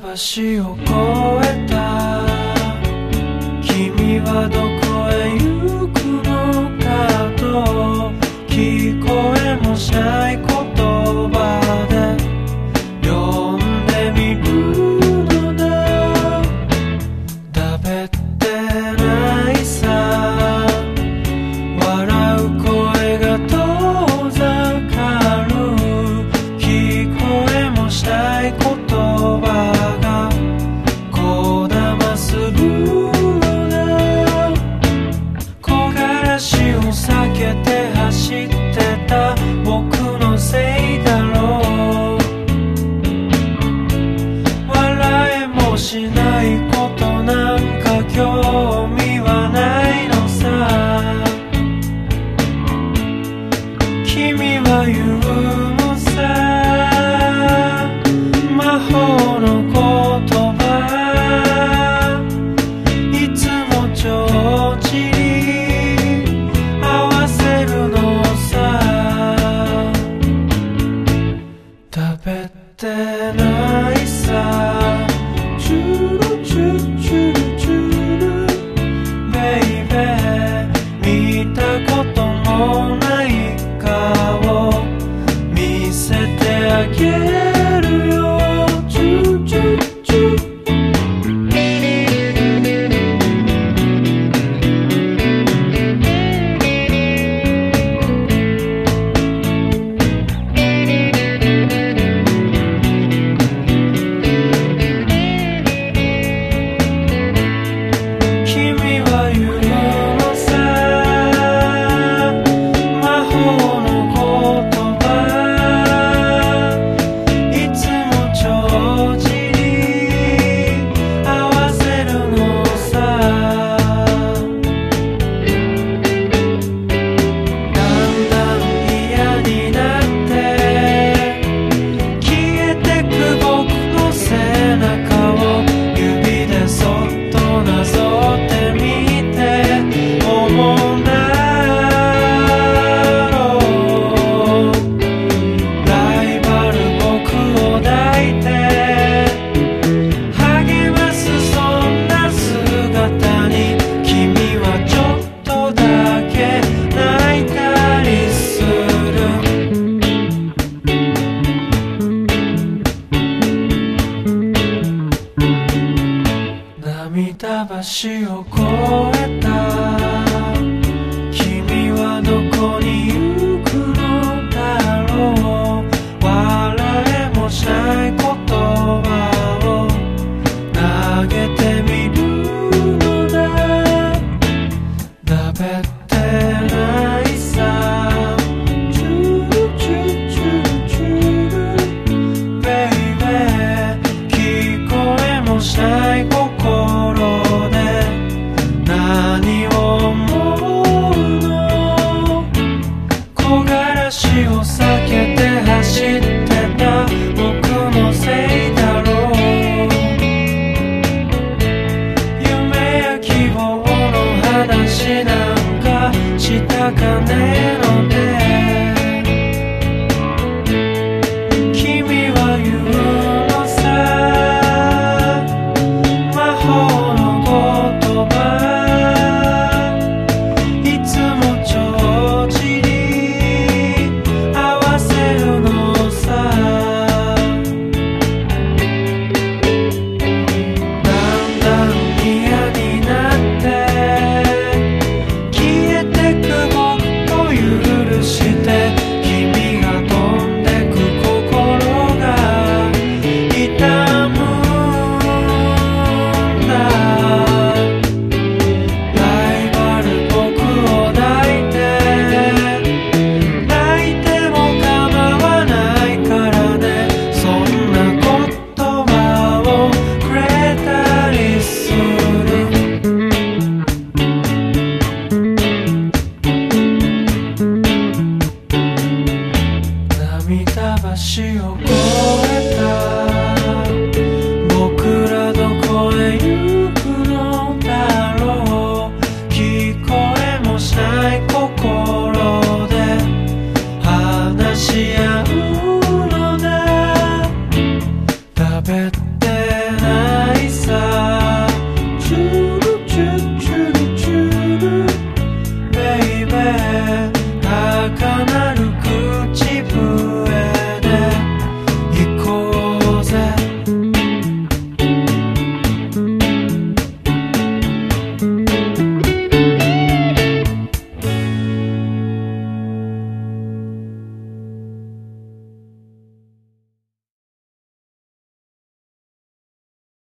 橋を越えた。君はどこへ行くのかと聞こえもしない声 by you? 是有 come down. 只有